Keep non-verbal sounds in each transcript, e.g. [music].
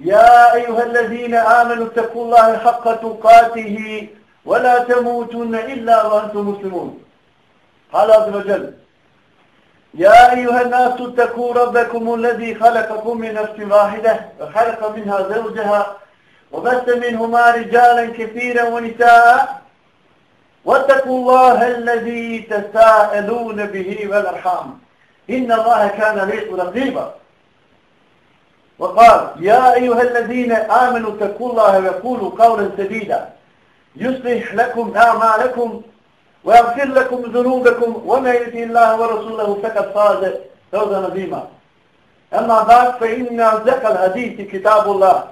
يا أيها الذين آمنوا اتقوا الله حق تقاته ولا تموتن إلا وأنتم مسلمون. قال عز وجل يا أيها الناس اتقوا ربكم الذي خلقكم من نفس واحدة وخلق منها زوجها وبث منهما رجالا كثيرا ونساء. واتقوا الله الذي تساءلون به والأرحام. إن الله كان ليق رقيبا. وقال يا أيها الذين آمنوا اتقوا الله وقولوا قولا سديدا. يصلح لكم أعمالكم ويغفر لكم ذنوبكم. وما يؤتي الله ورسوله فقد فاز فوزا عظيما. أما بعد فإن أصدق الحديث كتاب الله.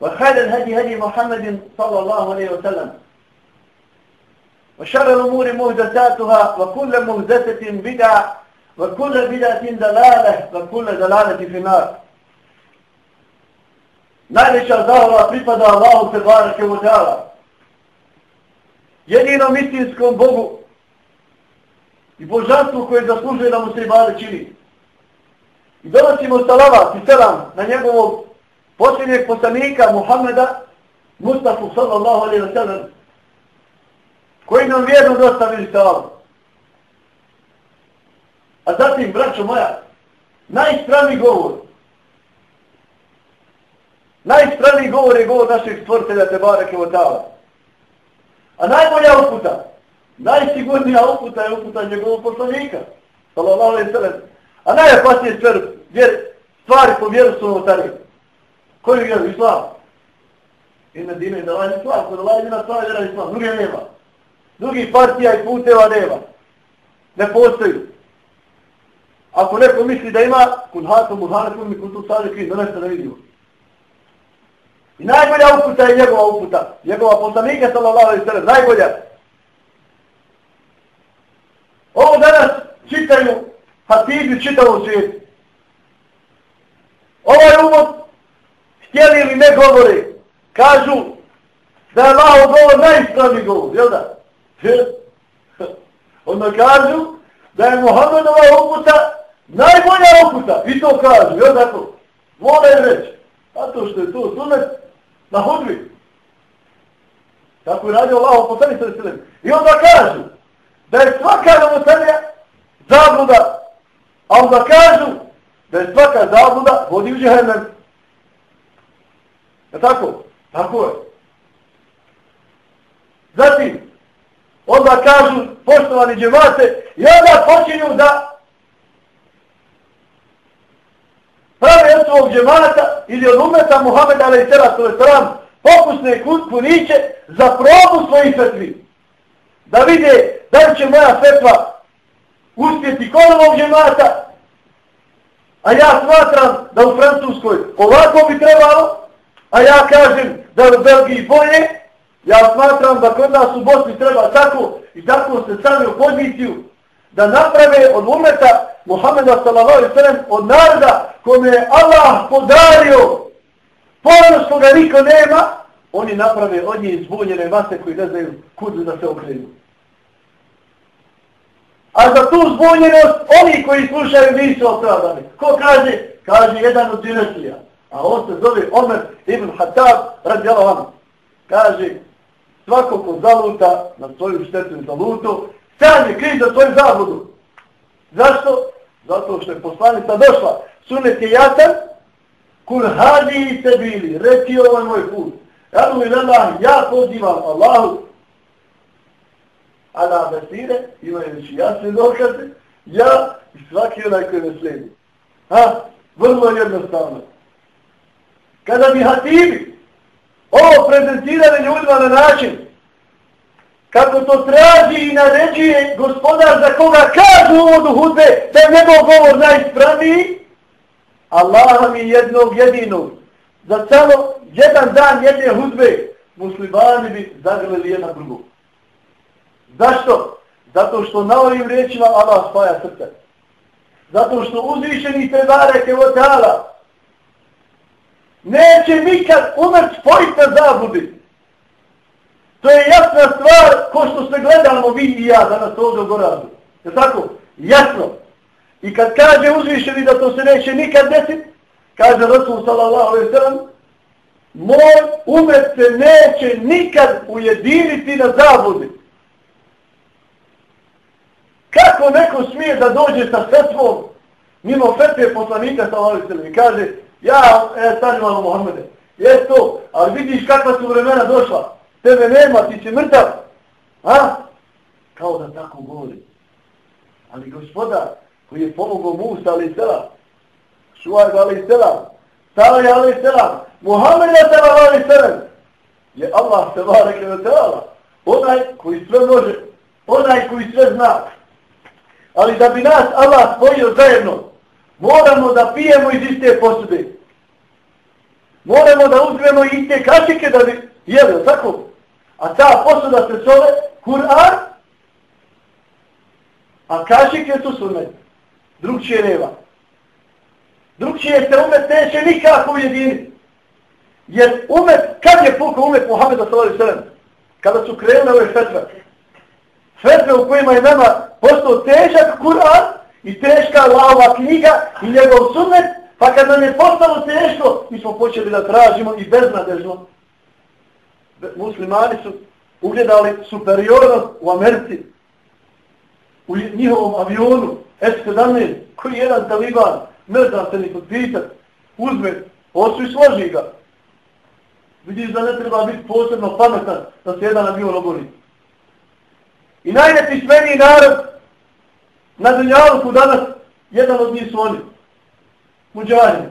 وخير الهدي هدي محمد صلى الله عليه وسلم. وشر الأمور مهدساتها وكل مهدسة بدعة وكل بدعة دلالة وكل دلالة في النار. Najveća zahvala pripada Allahu te barake u teala. Jedinom istinskom Bogu i božanstvu koje zaslužuje da mu se ibade čini. I donosimo salavat i selam na njegovog posljednjeg poslanika Muhammeda Mustafa sallallahu alaihi wa sallam koji nam vjeru dostavili salavu. A zatim, braćo moja, najstrani govor Najstraniji govor je govor našeg stvoritelja Tebara Kevotala. A najbolja uputa, najsigurnija uputa je uputa njegovog poslanika. Sallallahu alaihi sallam. A najopasnije stvar, vjer, stvari po vjeru su novotari. Koju vjeru? Islam. I na dine da ovaj islam, kod ovaj dina stvar vjera islam. druge nema. Drugi partija i puteva nema. Ne postoji. Ako neko misli da ima, kun hatom, muhana kun mi kun tu sada da nešto da vidimo. I najbolja uputa je njegova uputa. Njegova poslanika sallallahu alaihi sallam. Najbolja. Ovo danas čitaju hatibi čitavom svijetu. Ovaj uvod htjeli ili ne govore. Kažu da je Allah govor najispravni govor. Jel da? [laughs] Onda kažu da je Muhammedova uputa najbolja uputa. I to kažu. Jel da to? Moraju reći. A to što je to sunet, na hudbi. Tako je radio Allah poslani sa veselem. I onda kažu da je svaka novotarija zabluda, a onda kažu da je svaka zabluda vodi u džehennem. Je tako? Tako je. Zatim, onda kažu poštovani džemate i onda počinju da prave džemata ili od umeta Muhammeda alaih salatu wasalam pokusne puniće za probu svojih fetvi. Da vide da li će moja fetva uspjeti kod ovog džemata, a ja smatram da u Francuskoj ovako bi trebalo, a ja kažem da u Belgiji bolje, ja smatram da kod nas u Bosni treba tako i tako se sami poziciju da naprave od umeta Muhammeda sallallahu alaihi sallam od naroda kome je Allah podario ponos koga niko nema, oni naprave od njih zbunjene mase koji ne znaju kudu da se okrenu. A za tu zbunjenost oni koji slušaju nisu opravdani. Ko kaže? Kaže jedan od dinastija. A on se zove Omer ibn Hattab radi Allah Kaže svako ko zaluta na svoju štetu i zalutu, sam je kriv za tvoju zabludu. Zašto? Zato što je poslanica došla. Sunet je jasan. Kul hadi se bili. Reci ovaj moj put. Adu mi Allah, ja pozivam Allahu. A na besire, imajući jasne dokaze, ja i svaki onaj koji me sledi. Ha? Vrlo jednostavno. Kada bi hatibi ovo prezentirali ljudima na način kako to traži i naređuje gospodar za koga kažu u uvodu hudbe, da je njegov govor najispravniji, Allah mi jednog jedinog za samo jedan dan jedne hudbe muslimani bi zagrlili jedna drugu. Zašto? Zato što na ovim riječima Allah spaja srce. Zato što uzvišeni te bareke od neće nikad umrt spojiti na zabudi. To je jasna stvar ko što se gledamo vi i ja danas ovdje u Goradu. Je tako? Jasno. I kad kaže uzvišeni da to se neće nikad desiti, kaže Rasul sallallahu alaihi sallam, moj umet se neće nikad ujediniti na zabudi. Kako neko smije da dođe sa fetvom mimo fetve poslanika sallallahu alaihi sallam i kaže, ja, e, stani malo Mohamede, jes to, ali vidiš kakva su vremena došla, tebe nema, ti si mrtav, a? Kao da tako govori. Ali gospoda, koji je pomogao Musa, ali sela, Šuajba, ali sela, Salih, ali sela, Muhammed, ali sela, je Allah, se bareke na tela, onaj koji sve može, onaj koji sve zna. Ali da bi nas Allah spojio zajedno, moramo da pijemo iz iste posude. Moramo da uzmemo iste kašike da bi jeli, tako? A ta posuda se zove Kur'an, a kašik je tu sunet. Drugčije nema. Drugčije se umet neće nikako ujediniti. Jer umet, kad je pukao umet Muhammeda s.a.v. Kada su krenule ove fetve. Fetve u kojima je nama postao težak Kur'an i teška lava knjiga i njegov sunet, pa kad nam je postalo teško, mi smo počeli da tražimo i beznadežno. Muslimani su ugledali superiornost u Americi, u njihovom avionu F-17, koji jedan taliban, ne znam se ni potpitat, uzme, osu i složi ga. Vidiš da ne treba biti posebno pametan da se jedan avion obori. I najnepismeniji narod na Dunjaluku danas, jedan od njih su oni. Muđani.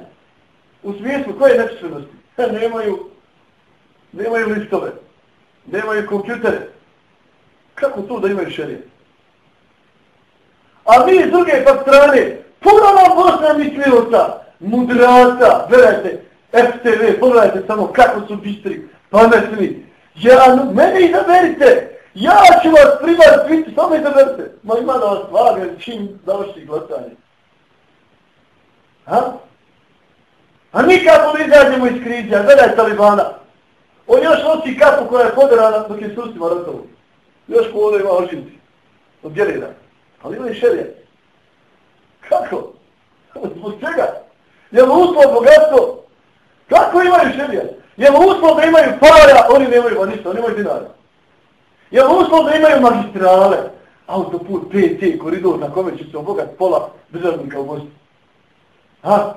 U smislu koje nepismenosti? nemaju, nemaju listove, nemaju kompjutere. Kako to da imaju šerije? A mi s druge pa strane, puno nam Bosna mislivoca, mudrata, gledajte, FTV, pogledajte samo kako su bistri, pametni. Ja, mene izaberite, ja ću vas primat biti, samo izaberite. Ma ima da vas vaga čim završi glasanje. Ha? A nikako li izađemo iz krize, gledaj Talibana. On još nosi kapu koja je poderana dok je sustima ratovo. Još ko ovdje ima ožinci. Od djelina. Ali imaju šerije. Kako? Zbog čega? Je li uslov bogatstvo? Kako imaju šerije? Je li uslov da imaju para? Oni nemaju ba ništa, oni imaju dinara. Je li uslov da imaju magistrale? Autoput, PT, koridor na kome će se obogat pola državnika u Bosni. Ha?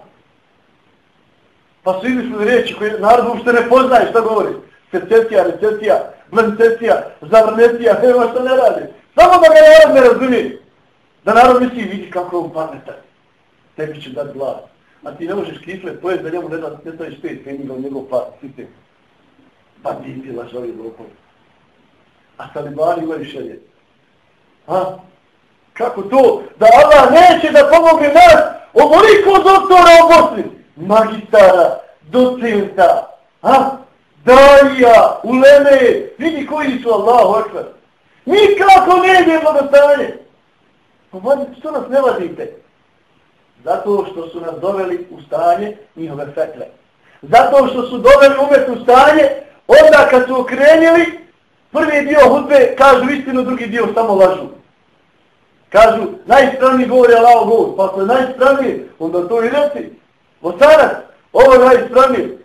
Pa su izmislili riječi koje narod uopšte ne poznaje šta govori. Secesija, recesija, blencesija, zavrnesija, nema šta ne radi. Samo da ga narod ne razumije. Da narod misli vidi kako je on pametan. Tebi će dati glas. A ti ne možeš kifle pojeti da njemu ne da ne staviš pet penjiga u njegov pa, sistem. Pa ti ti lažovi lopov. A talibani imaju šelje. Ha? Kako to? Da Allah neće da pomogne nas ovoliko doktora u Bosni. Magistara, docenta, ha? Daja, uleme, vidi koji su Allahu akvar. Nikako ne idemo do stanje. Pa vadi, što nas ne vadite? Zato što su nas doveli u stanje njihove fetle. Zato što su doveli umet u stanje, onda kad su okrenili, prvi dio hudbe kažu istinu, drugi dio samo lažu. Kažu, najstraniji govori Allah govor, pa ako je najstraniji, onda to i reci. Osanac, ovo je najispravnije.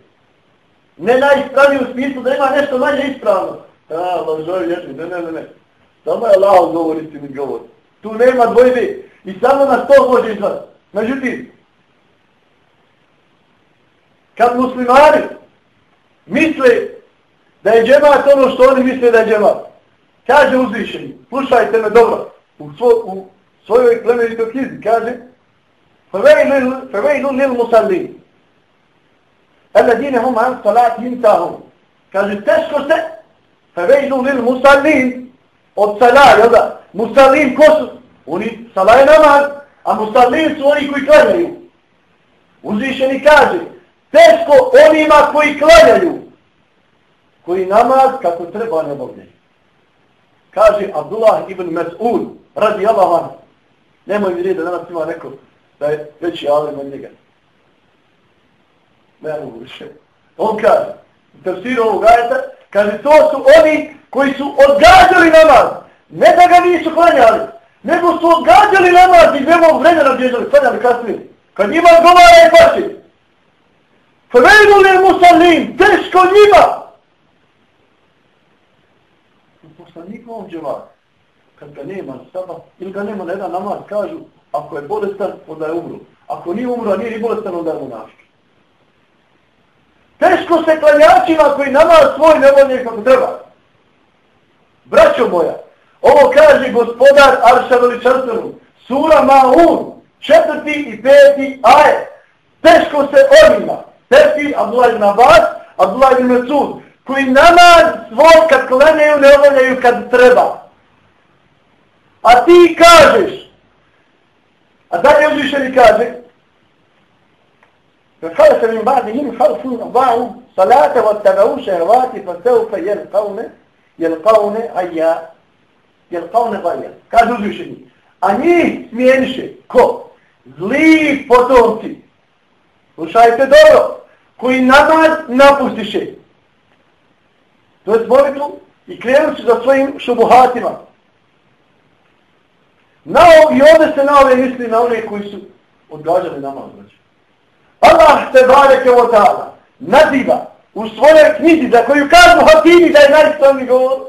Ne najispravnije u smislu da ima nešto manje ispravno. A, lažovi, ješli, ne, ne, ne, ne. Samo je Allah govor, istini govor. Tu nema dvojbe i samo na to može izvati. Međutim, kad muslimani misle da je džemat ono što oni misle da je džemat, kaže uzvišeni, slušajte me dobro, u, svo, u svojoj plemenitoj knjizi, kaže فَوَيْلُ لِلْمُسَلِّينَ الَّذِينَ هُمْ عَنْ صَلَاتِهِمْ تَهُمْ Kaže, teško se فَوَيْلُ لِلْمُسَلِّينَ od salah, jel da? Musallin ko su? Oni, salah je namaz, a musallin su oni koji klanjaju. Uzvišeni kaže, Teško onima koji klanjaju, koji namaz kako treba ne obavljaju. Kaže Abdullah ibn Mas'ud, radi Allah van, nemoj mi reći da danas ima neko da je veći alim od njega. Ne mogu više. On kaže, u tefsiru ovog ajeta, kaže, to su oni koji su odgađali namaz. Ne da ga nisu klanjali, nego su odgađali namaz i nemog vremena bježali, klanjali kasnije. Kad njima govara je paši. Fevejnu li musallin, teško njima. U poslanikovom dževaru, kad ga nema sabah, ili ga nema na jedan namaz, kažu, ako je bolestan, onda je umro. Ako nije umro, a nije ni bolestan, onda je munaški. Teško se klanjačima koji namaz svoj ne volje kako treba. Braćo moja, ovo kaže gospodar Arša Veličanstvenu, sura Ma'un, četvrti i peti aje. Teško se onima, teški Abdullah ibn Abbas, Abdullah ibn Mesud, koji namaz svoj kad klanjaju ne obavljaju kad treba. A ti kažeš, a dalje uzvišeni kaže, فخلف من بعدهم خلف ضاعوا صلاة واتبعوا شهوات فسوف يلقون يلقون عيا يلقون غيا كادوا زوجني a njih smijeniše, ko? Zli potomci. Slušajte dobro, koji namaz napustiše. To je molitvu i krenu se za svojim šubuhatima. Na, I ovdje se na ove misli na one koji su odgađali namaz. Znači. Allah te bareke o ta'ala naziva u svojoj knjizi za koju kažu hatini da je najstavni govor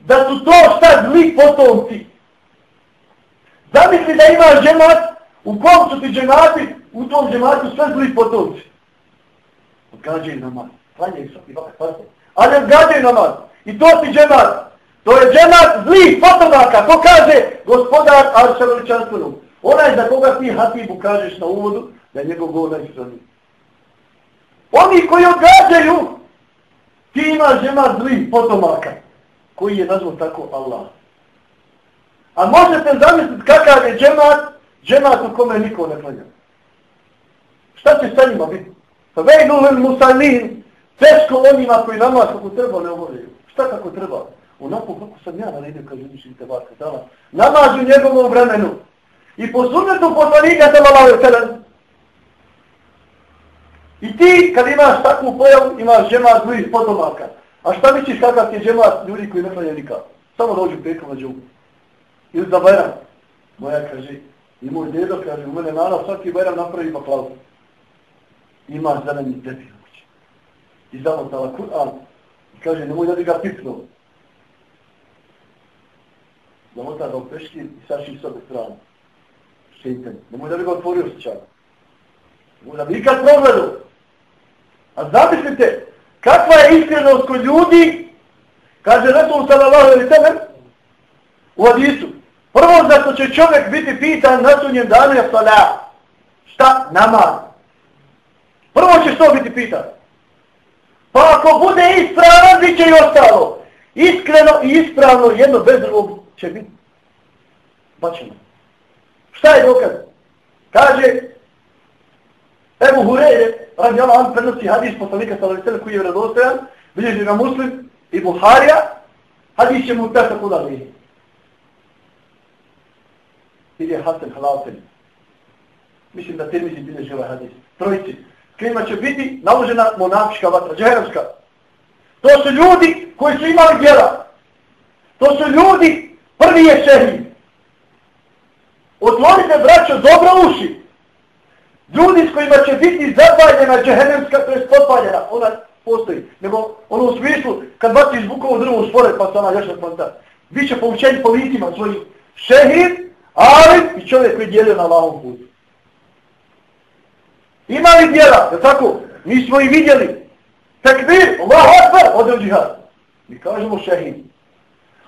da su to šta zli potomci. Zamisli da imaš džemat u kom su ti džemati u tom džematu sve zli potomci. Odgađaju namaz. Klanjaju se. Ali odgađaju namaz. I to ti džemat. To je džemat zli potomaka. To kaže gospodar Aršavoličanstvenom. Onaj za koga ti hatibu kažeš na uvodu, da je njegov govor najispravniji. Oni koji odgađaju, ti imaš džemat zli potomaka, koji je nazvan tako Allah. A možete zamisliti kakav je džemat, džemat u kome niko ne klanja. Šta će sa njima biti? Pa vej nulen musalin, teško onima koji namaz kako treba ne obavljaju. Šta kako treba? Onako kako sam ja naredio, kaže Viši Tebarka Tala, namaz u njegovom vremenu. I po sunnetu poslanika sallallahu alaihi sallam, I ti, kad imaš takvu pojavu, imaš džemat drugih potomaka. A šta misliš kakav ti je džemat ljudi koji ne klanje nikad? Samo dođu petom na džugu. Ili za Bajram. Moja kaže, i moj dedo kaže, u mene narav svaki Bajram napravi baklavu. Imaš zeleni tepih kući. I zamotala Kur'an. I kaže, nemoj da bi ga pipnuo da ga u peški i saši s obe strane. Šeitan. Nemoj da bi ga otvorio s. Nemoj da bi ikad progledao. A zamislite, kakva je iskrenost kod ljudi, kaže Resul sallallahu alaihi sallam, u hadisu. Prvo zato će čovjek biti pitan na sunjem danu je salat. Šta? Namaz. Prvo će što biti pitan. Pa ako bude ispravan, bit će i ostalo. Iskreno i ispravno, jedno bez drugog će biti. Pa Bačeno. Šta je dokaz? Kaže, Ebu Hureyre, radi Allah, on prenosi hadis poslanika sallallahu koji je vredostojan, bilježi ga muslim i Buharija, hadis će mu testa kuda li. Ili je Hasan Halafin. Mislim da Tirmizi bilježi ovaj hadis. Trojici. Klima će biti naložena monafička vatra, džaherovska. To su ljudi koji su imali djela. To su ljudi, prvi je šehid. Otvorite, braćo, dobro uši. Ljudi s kojima će biti zapaljena džehennemska, to je potpaljena, ona postoji. Nego ono u smislu, kad baciš drvo drvu spore, pa se ona još ne planta. Biće poučeni po licima svojih šehid, ali i čovjek koji djelio na lavom putu. Ima li djela, je tako? Mi smo i vidjeli. Tekbir, Allah akbar, ode džihad. Mi kažemo šehid.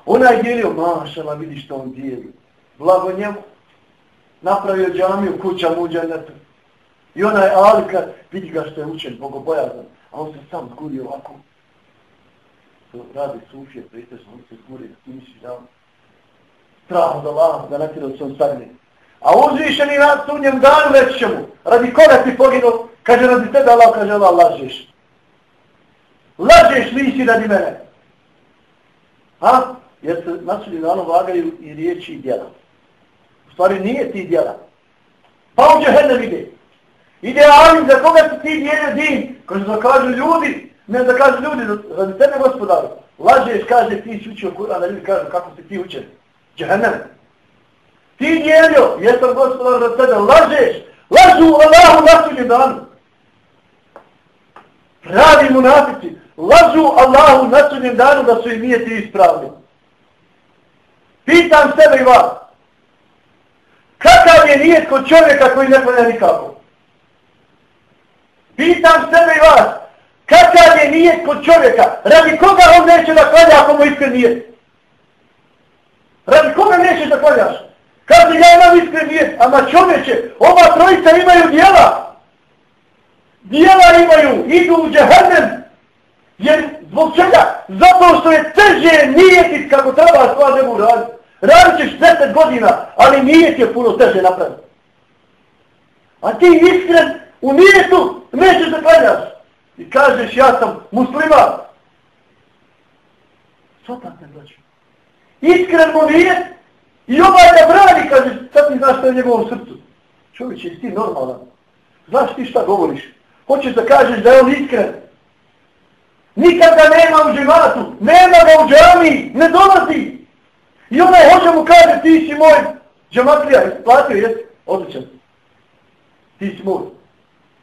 Ona je dijelio, mašala, vidi što on dijeli. Blago njemu. Napravio džamiju, kuća muđa, netu. I ona je Alika, vidi ga što je učen, bogobojazan, a on se sam zguri ovako. To radi sufije, pristežno, on se zguri, ti misliš da on strah od Allah, da natira u svom sagne. A uzvišeni rad su njem dan već će mu, radi koga ti poginuo, Kaže, radi tebe Allah, kaže Allah, lažeš. Lažeš li si radi mene. Ha? Jer se na sudnjem vagaju i riječi i djela. U stvari nije ti djela. Pa on će hene vide. Ide Amin, za koga si ti djene din? Kaže, da kažu ljudi, ne da kažu ljudi, radi tebe gospodaru. Lažeš, kaže, ti si učio Kur'an, da ljudi kažu kako si ti učen. Džehennem. Ti djeljo, jesam gospodar za tebe, lažeš. Lažu Allahu na sudnjem danu. Pravi munafici, lažu Allahu na sudnjem danu da su im nije ti ispravni. Pitam sebe i vas. Kakav je nijet kod čovjeka koji ne klanja nikako? Pitam sebe i vas. Kakav je nijet kod čovjeka? Radi koga on neće da klanja ako mu iskren nijet? Radi koga neće da klanjaš? Kaže, ja imam iskren nijet. Ama čovječe, ova trojica imaju dijela. Dijela imaju, idu u džahennem. Jer zbog čega? Zato što je teže nijetit kako treba sva mu raditi. Radit ćeš 10 godina, ali nije će puno teže napraviti. A ti iskren u nijetu nećeš da klanjaš. I kažeš ja sam musliman. Što tako ne dođe? Iskren mu nijet i ovaj da brani, kažeš, sad ti znaš što je njegovom srcu. Čovječ, jesi ti normalan? Znaš ti šta govoriš? Hoćeš da kažeš da je on iskren? Nikad nema u džematu, nema ga u džami, ne dolazi. I onaj hoće mu kaže, ti si moj džematlija, isplatio, jesi, Odličan. Ti si moj.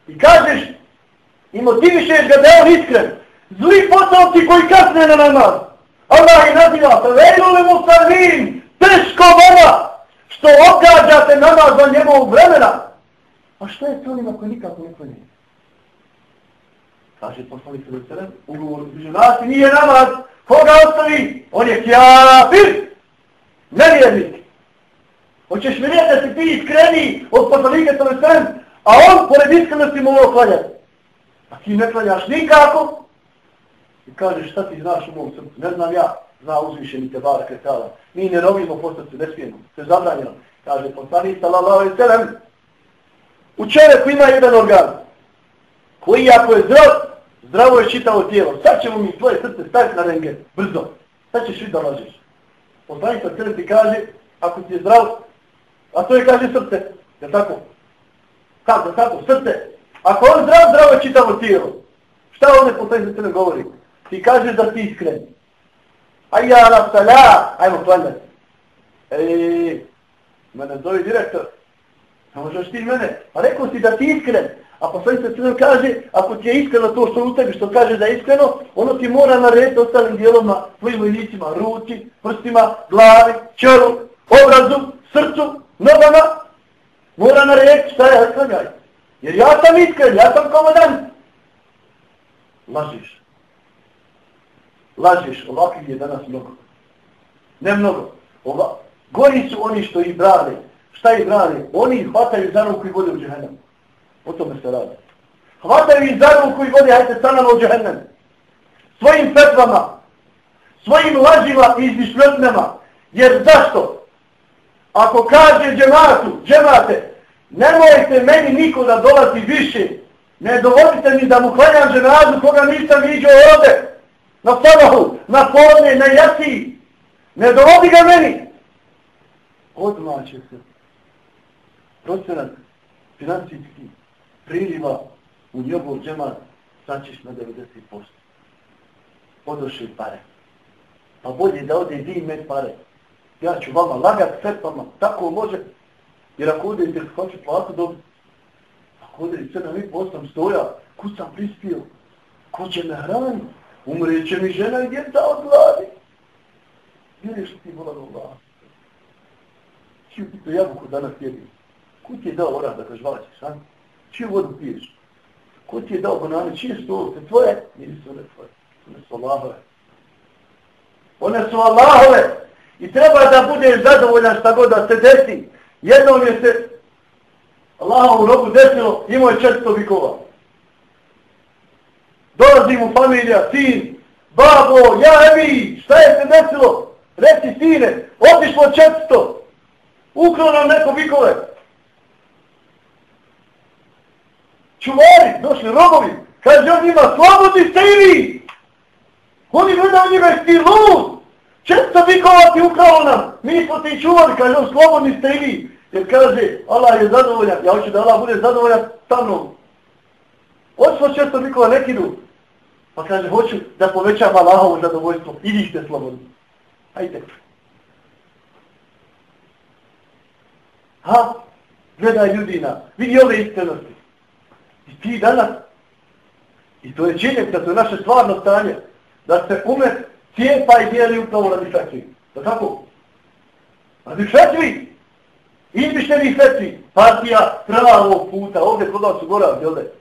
I kažeš, i motivišeš ga da je on iskren. Zli potomci koji kasne na namaz. Allah je naziva, sa vejnuli mu sarvin, teško vama, što odgađate namaz za njegovog vremena. A što je s onima koji nikako ne klanje? Kaže poslanik se do sebe, ugovor između nas i nije namaz. Koga ostavi? On je kjafir. Nevjernik. Hoćeš mi reći da si ti iskreni od poslanika se do a on pored iskrenosti morao klanjati. A ti ne klanjaš nikako. I kaže šta ti znaš u mom srcu? Ne znam ja. Zna uzvišeni te bar kretala. Mi ne robimo po srcu, ne smijemo. To je zabranjeno. Kaže poslanik sallallahu alaihi sallam. U čovjeku ima jedan organ koji ako je zdrav, zdravo je čitavo tijelo. Sad ćemo mi tvoje srce staviti na rengen. Brzo. Sad ćeš vidjeti da lažeš. Poslanik sa srce ti kaže, ako ti je zdrav, a to je kaže srce. Je tako? Kako, kako? Srce. Ako on zdrav, zdravo je čitavo tijelo. Šta ovdje poslanik sa srce govori? Ti kaže da ti iskren. A ja sala, ajmo klanjati. Ej, mene zove direktor. Ne možeš ti mene. Pa rekao si da ti iskren. A poslanik sa crnom kaže, ako ti je iskreno to što u tebi, što kaže da je iskreno, ono ti mora narediti ostalim dijelovima, svojim vojnicima, ruci, prstima, glavi, čelu, obrazu, srcu, nogama, mora narediti šta je klanjaj. Jer ja sam iskren, ja sam komodan. Lažiš. Lažiš, ovakvih je danas mnogo. Ne mnogo. Ova, gori su oni što ih brane. Šta ih brane? Oni ih hvataju za ruku i vode u džehennem. O tome se radi. Hvataju ih za ruku i vode, hajte sa nama u džehennem. Svojim petvama, svojim lažima i izmišljotnama. Jer zašto? Ako kaže džematu, džemate, nemojte meni niko da dolazi više. Ne dovolite mi da mu klanjam dženazu koga nisam vidio ovde. Na sabahu, na podne, na jasi. Ne dovodi ga meni. Odmah će se procenat financijskih priliva u njegov džemat, sačiš na 90%. Odošli pare. Pa bolje da ode vi med pare. Ja ću vama lagat fetvama, tako može. Jer ako odete, hoću platu dobiti, ako ode i sedam i postam stoja, kud sam prispio, ko će me hraniti, umreće mi žena i djeca od gladi. Vjeriš li ti vola do Allah? Čiju ti to jabuku danas jedim? Ko ti je dao orad da kažvaćeš, sam? Čiju vodu piješ? Ko ti je dao banane? Čije su? Tvoje? Nisu one tvoje. One su Allahove. One su Allahove. I treba da budeš zadovoljan šta god da se desi. Jednom je se Allahom u robu desilo, imao je četsto vikova. Dolazi mu familija, sin, babo, ja, evi, šta je se desilo? Reci sine, otišlo četsto. ukrao nam neko vikove. Čuvari, došli robovi, kaže on njima, slobodni ste i vi! Oni gledaju njega ti lud! Često vikova ti ukralo nam, mi smo ti čuvali, kaže on, slobodni ste i vi! Jer kaže, Allah je zadovoljan, ja hoću da Allah bude zadovoljan sa mnom. Hoćemo često vikova nekidu. Pa kaže, hoću da povećam Allahovo zadovoljstvo Idite slobodno. ste slobodni. Hajde. Ha? Gledaj ljudina, vidi ove iskrenosti. I ti danas, i to je činjenica, to je naše stvarno stanje, da se umet cijepa i dijeli upravo radi fetvi. Da tako? Radi fetvi. Izmišljeni fetvi. Partija pravog puta. Ovdje kod vas u gora, ovdje.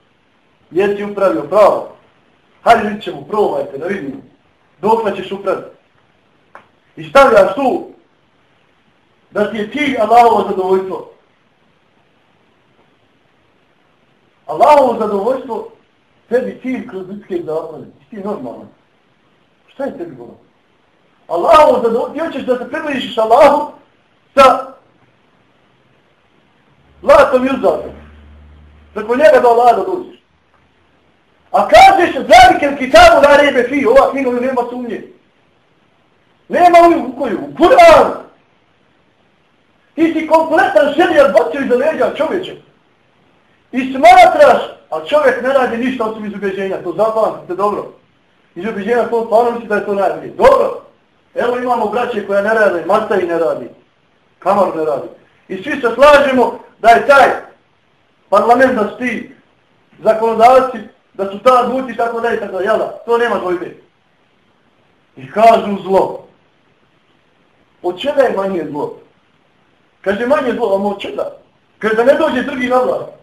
Jesi upravio pravo. Hajde vidit ćemo, probajte da vidimo. Dok ćeš upraviti. I stavljaš tu da ti je cilj Allahovo zadovoljstvo. Allahovo zadovoljstvo tebi cilj kroz ljudske zakone. Ti normalno. Šta je tebi bilo? Allahovo zadovoljstvo, ti hoćeš da se približiš Allahu sa latom i uzatom. Preko njega do Allah da dođeš. A kažeš zalikem kitabu na rebe fi, ova knjiga nema sumnje. Nema u koju? U Kur'an. Ti si kompletan želija bacio iza leđa čovječe. I smatraš, a čovjek ne radi ništa osim iz ubeđenja, to zapamtite dobro. Iz ubeđenja to stvarno misli da je to najbolje. Dobro. Evo imamo braće koja ne radi, Marta i ne radi. Kamar ne radi. I svi se slažemo da je taj parlament da su ti zakonodavci, da su ta duti tako da i tako da, jel da, to nema dvojbe. I kažu zlo. Od čega je manje zlo? Kaže manje zlo, a od čega? Kaže da ne dođe drugi na vlast.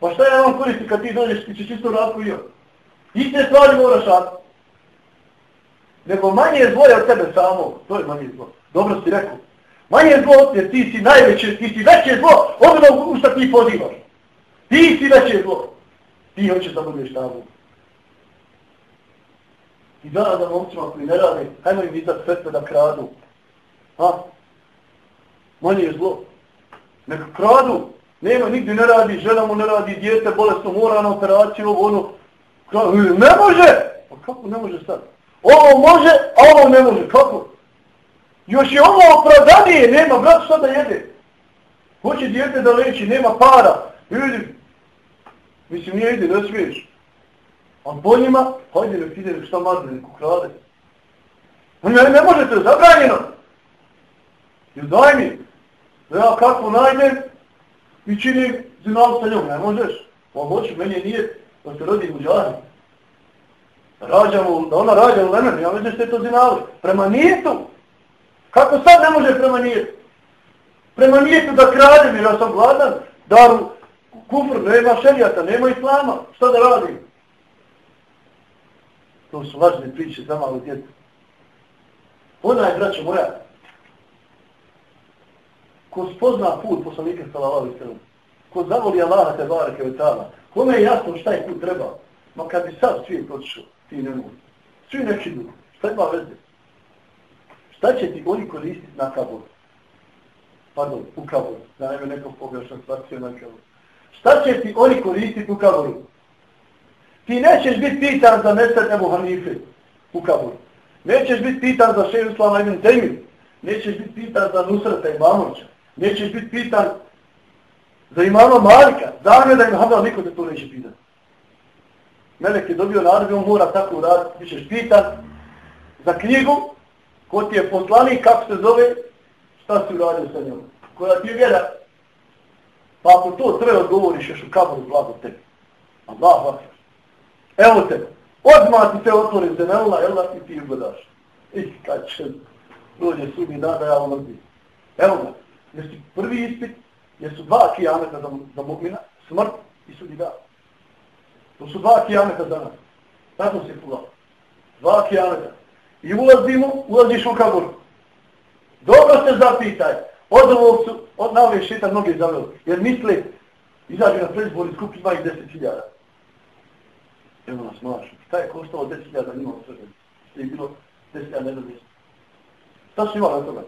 Pa šta je vam koristi kad ti dođeš, ti ćeš isto radku i on. Iste stvari moraš raditi. Nego manje je zlo je od tebe samog. To je manje zlo. Dobro si rekao. Manje je zlo jer ti si najveće, ti si veće zlo od onog u šta ti pozivaš. Ti si veće zlo. Ti hoćeš da budeš tamo. I da da momcima koji ne rade, hajmo im izdat sredstva da kradu. Ha? Manje je zlo. Neka kradu. Nema, nigdje ne radi, žena mu ne radi, djete, bolestno, mora na operaciju, ovo, ono. Ne može! Pa kako ne može sad? Ovo može, a ovo ne može. Kako? Još je ovo opravdanije, nema, brat, šta da jede? Hoće djete da leći, nema para. Ljudi, mislim, nije ide, ne smiješ. A po njima, hajde, nek ide, šta mazne, neko krade. Ne, ne možete, zabranjeno. I daj mi, da ja kako najdem, i čini zinalu sa njom, ne možeš. Pa hoću, meni je nije, da se rodi u džari. Rađamo, da ona rađa u lemenu, ja mislim ste to zinali. Prema nijetu. Kako sad ne može prema nijetu? Prema nijetu da kradem, jer ja sam gladan, daru kufr, nema šerijata, nema islama, šta da radim? To su važne priče za malo djeca. Ona je, braćo moja, ko spozna put poslanika sallallahu alejhi ve sellem, ko zavoli Allaha te bareke ve taala, kome je jasno šta je put treba, ma kad bi sad svi otišao, ti ne mogu. Svi neki idu, šta ima veze? Šta će ti oni koristiti na kabur? Pardon, u kabur, da ne bi neko pogrešnog shvatio na kaboru. Šta će ti oni koristiti u kaboru? Ti nećeš biti pitan za Mesed Ebu Hanife u kaboru. Nećeš biti pitan za Šeju Slama Ibn Tejmin. Nećeš biti pitan za Nusrata i Mamoća nećeš biti pitan za imama Malika, da da ima Hamdala niko te to neće pitan. Melek je dobio naredbi, on mora tako uraditi, ti ćeš pitan za knjigu, ko ti je poslani, kako se zove, šta si uradio sa njom, koja ti je vjera. Pa ako to treba odgovoriš, još u kaboru blago tebi. Allah vas. Evo te, odmah ti se otvori zemela, jel da ti ti ugledaš. I kad će dođe sudni dan da ja umrdim. Evo ga jesu prvi ispit, jesu dva kijameta za, za mu'mina, smrt i sudiga. To su dva kijameta za nas. Tako se pula. Dva kijameta. I ulazimo, ulaziš u kabur. Dobro se zapitaj. Od ovog su, od na ove mnoge zaveli. Jer misle, izađe na prezbor i skupi ima ih deset hiljada. Evo nas maš. Šta je koštalo deset hiljada njima u sredi? Je bilo deset hiljada ne Šta su imali od toga?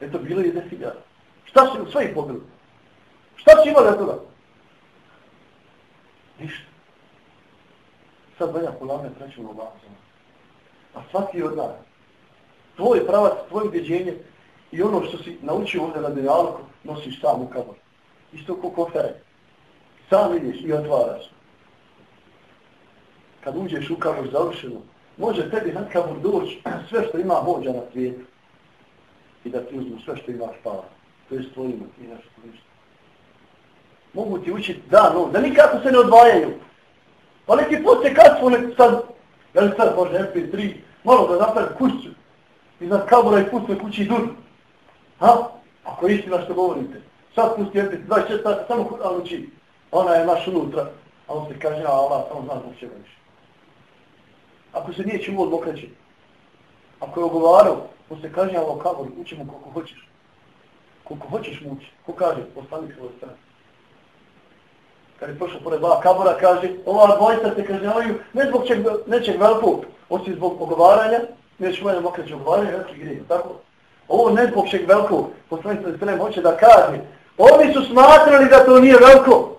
Eto, bilo je deset hiljada. Šta su sve ih pobili? Šta će imati od toga? Ništa. sad velja kolame treću Allah. A svaki od nas, tvoj pravac, tvoje ubjeđenje i ono što si naučio ovdje na dijalku, nosiš sam u kabor. Isto ko kofere. Sam vidiš i otvaraš. Kad uđeš u kabor završeno, može tebi na kabor doći sve što ima vođa na svijetu i da ti uzmu sve što imaš pala. To je stvojimo i nešto ništa. Mogu ti učiti da, no, da nikako se ne odvajaju. Pa neki poslije kad nek ne, sad, ja li sad može MP3, malo da napravi kuću, iznad kabora i pusti kući dur. Ha? Ako je istina što govorite. Sad pusti MP3, 26 sata, samo Kur'an uči. Ona je naš unutra, a on se kaže, a Allah, samo zna zbog čega više. Ako se nije čuo od mokraće, ako je ogovarao, on se kaže, a kabor, učimo koliko hoćeš. Koliko hoćeš mu. Ko kaže? Poslanik se stran. kad je prošao pored dva kabora, kaže, ova dvojica se kažnjavaju ne zbog čeg, nečeg velikog, osim zbog ogovaranja, neću mojene mokreće ogovaranja, veliki grije, tako? Ovo ne zbog čeg velikog, poslanik svoj stran hoće da kaže, oni su smatrali da to nije veliko,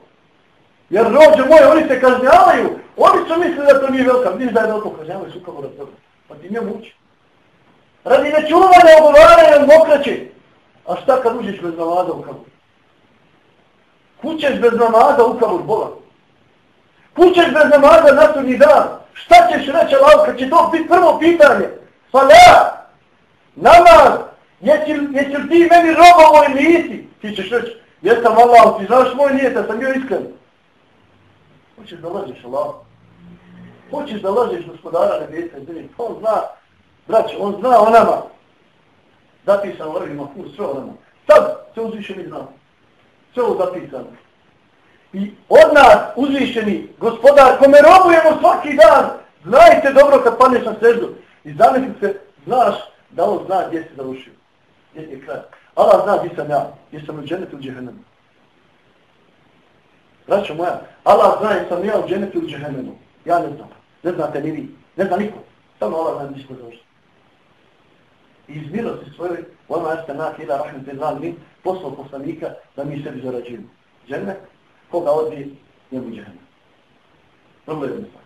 jer rođe moje, oni se kažnjavaju, oni su mislili da to nije veliko, vidiš da je veliko, kažnjavaju su kabora, pa ti njemu uči. Radi nečuvanja ogovaranja mokraće, a šta kad uđeš bez namaza u kabur? Kućeš bez namaza u kabur Boga. Kućeš bez namaza na sudnji dan. Šta ćeš reći Allah kad će to biti prvo pitanje? Pa Salat, namaz, jesi, jesi li ti meni roba ili nisi? Ti ćeš reći, jesam Allah, ti znaš moj nijet, sam bio iskren. Hoćeš da lažeš Allah. Hoćeš da lažeš gospodara nebesa i zemlje. Pa on zna, braće, on zna o nama zapisano u Arvima, sve o. Sad se uzvišeni mi sve ovo zapisano. I od nas uzvišeni gospodar, kome robujemo svaki dan, znajte dobro kad padneš na seždu. I zamisli se, znaš da on zna gdje se zarušio. Gdje je kraj. Allah zna gdje sam ja, Jesam u dženetu u džehennemu. Braćo moja, Allah zna gdje sam ja u dženetu u džehennemu. Ja ne znam. Ne znate ni vi. Ne zna niko. Samo Allah zna gdje smo zarušio. I iz milosti svoje, ono jeste nak ila rahmete zalimi, poslao poslanika da mi sebi zarađujemo. Žene, koga odbije, njegu džene. Vrlo je misla.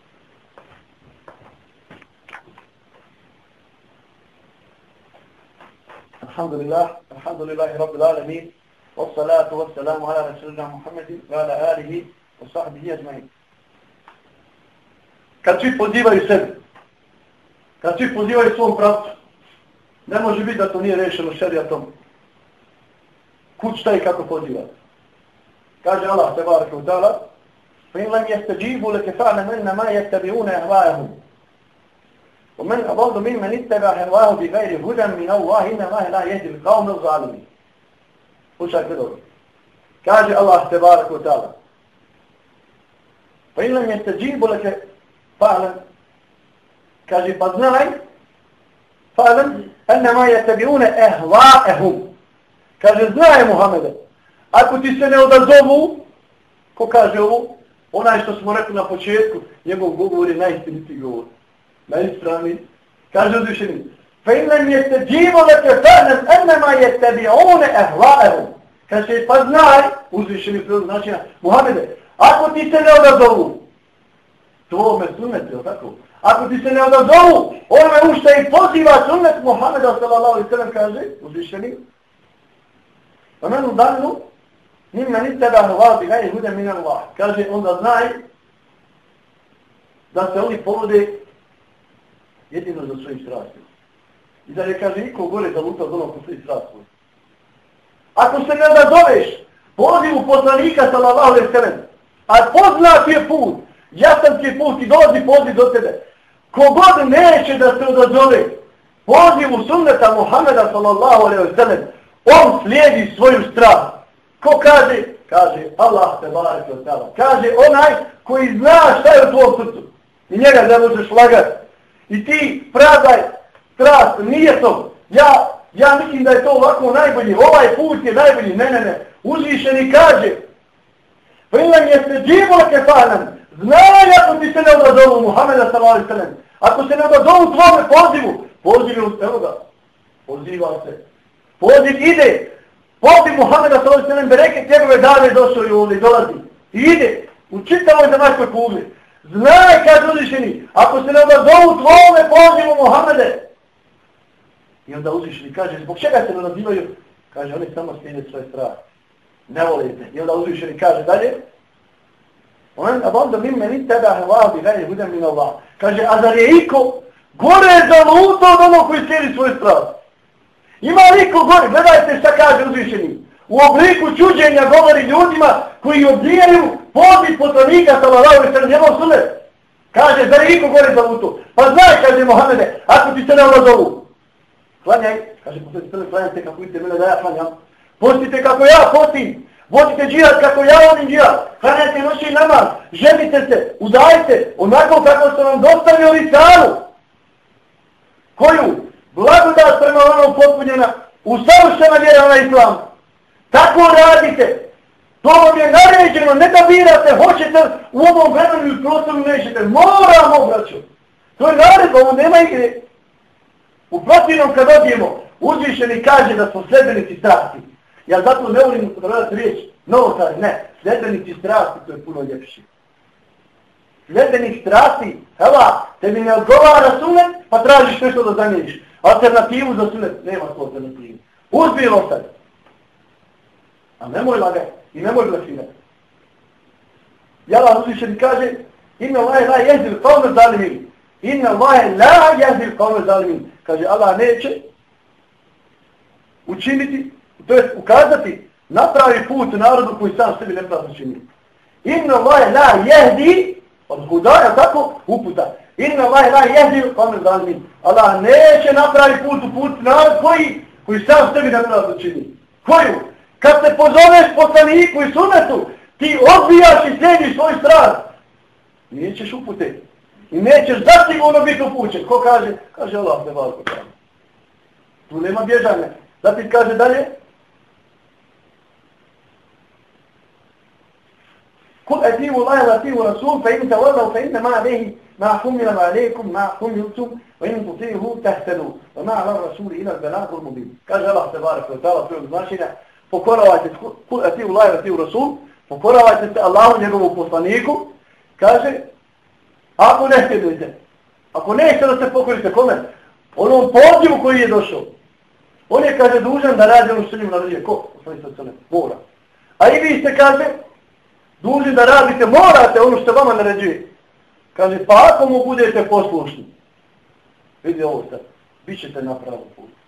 Alhamdulillah, alhamdulillahi rabbil alamin, wassalatu wassalamu ala rasulina Muhammedin wa ala alihi wa sahbihi ajma'in. Kad svi pozivaju sebi, kad svi pozivaju svom pravcu, ne može biti da to nije rešeno šerijatom kud šta i kako poziva. Kaže Allah te barake u dala, فإن لم يستجيبوا لك فاعلم إنما يتبعون أهواءهم ومن أضل ممن اتبع هواه بغير هدى من الله إنما لا يهدي القوم الظالمين وشاك بدور كاجي الله تبارك وتعالى فإن لم يستجيبوا لك فاعلم كاجي بضنعي فاعلم أنما يتبعون أهواءهم Kaže, znaje Muhammede, ako ti se ne odazovu, ko kaže ovo, onaj što smo rekli na početku, njegov govor je najistiniti govor. Najistraniji. Kaže uzvišeni, فَإِنَّمْ يَتَّجِيمُ لَكَ فَأْنَمْ أَنَّمَا يَتَّبِعُونَ أَهْوَاءَهُمْ Kaže, pa znaj, uzvišeni prvo znači, Muhammede, ako ti se ne odazovu, to me sunnete, je tako? Ako ti se ne odazovu, on me ušta i poziva sunnet Muhammeda sallallahu alaihi sallam, kaže, uzvišeni, فمن ضل ممن اتبع الله بغير هدى من الله kaže onda znaj da se oni povode jedino za svojim strastima. I da je kaže niko gore da luta dolom po svojim strastima. Ako se ne da zoveš pozivu poslanika sallallahu alaihi sallam, a pozna ti je put, jasan ti je put i dolazi poziv do tebe, kogod neće da se odazove pozivu sunneta Muhammeda sallallahu alaihi sallam, on slijedi svoju stranu. Ko kaže? Kaže Allah te barek od tala. Kaže onaj koji zna šta je u tvojom srcu. I njega ne možeš lagati. I ti pravdaj strast, nije to. Ja, ja mislim da je to ovako najbolji. Ovaj put je najbolji. Ne, ne, ne. Uzvišeni kaže. Prilam je se dživo kefanan. Znaj ako ti se ne odazovu Muhammeda sallallahu sallam. Ako se ne odazovu tvome pozivu. Pozivu, evo ga. Poziva se Poziv ide. Poziv Muhammeda s.a.v. bereke tjegove dave došao i ovdje dolazi. I ide u čitavoj zemaljskoj kugli. Znaj, kaže uzvišeni, ako se ne odazovu tvome pozivu Muhammede, I onda uzvišeni kaže, zbog čega se ne nazivaju? Kaže, oni samo slijede svoje strah. Ne volite. I onda uzvišeni kaže dalje, On abonda min meni teba hvala bi gajne hudem min Allah. Kaže, a zar je iko gore za luto od onog koji slijedi svoj strast? Ima li iko gore? Gledajte šta kaže uzvišeni. U obliku čuđenja govori ljudima koji odbijaju poziv poslanika sa Allahom i sa njegov sunet. Kaže, zar je iko gore zalutao? Pa znaj, kaže Mohamede, ako ti se ne odazovu Klanjaj, kaže, poslanik sallam, klanjajte kako vidite mene da ja klanjam. Postite kako ja postim. Vodite džihad kako ja vodim džihad. Hranjajte noći namaz. Ženite se. Udajte. Onako kako ste vam dostavili saru. Koju? Blagodat prema onom potpunjena. usavršena vjera na islam. Tako radite. To vam je naređeno. Ne da birate. Hoćete u ovom vremenu i prostoru nećete. Moramo, braću. To je naredba, Ovo nema igre. U protivnom kad odijemo, uzvišeni kaže da smo sledbenici strasti. Ja zato ne volim upotrebati riječ novotar, ne. Sljedbenici strasti, to je puno ljepši. Sljedbenik strasti, hela, tebi ne odgovara sunet, pa tražiš nešto da zamijeniš. Alternativu za sunet, nema to alternativu. Uzbilo sad. A nemoj lagaj i nemoj glasirati. Jala uzvišen kaže, inna Allahe la jezir kome zalimin. Inna Allahe la jezir kome zalimin. Kaže, Allah neće učiniti to je ukazati napravi put narodu koji sam sebi nepravno čini. Inna Allahe la jehdi, od hudaja tako, uputa. Inna Allahe la jehdi, kome zalmin. Allah neće napravi put u put narod koji, koji sam sebi nepravno čini. Koju? Kad se pozoveš poslaniku i sunetu, ti odbijaš i slijediš svoj strah. Nećeš upute. I nećeš zasigurno biti upućen. Ko kaže? Kaže Allah, ne valko. Tu nema bježanja. Zatim kaže dalje, قل أتيوا الله وأتيوا رسول فإن تولوا فإن ما عليه ما حمل ما عليكم ما حملتم وإن تطيعوا تهتدوا وما على الرسول إلى البلاغ المبين قال الله تبارك وتعالى في الماشية pokoravajte, kul ati u lajra ti u rasul, pokoravajte se Allahu njegovu poslaniku, kaže, ako ne sjedujete, ako nećete da se pokorite, kome? Onom pozivu koji je došao. On je, kaže, dužan da radi ono što njim naređuje. Ko? Poslanik sa Mora. A i vi ste, kaže, dužni da radite, morate ono što vama naređuje. Kaže, pa ako mu budete poslušni, vidi ovo sad, bit ćete na pravom putu.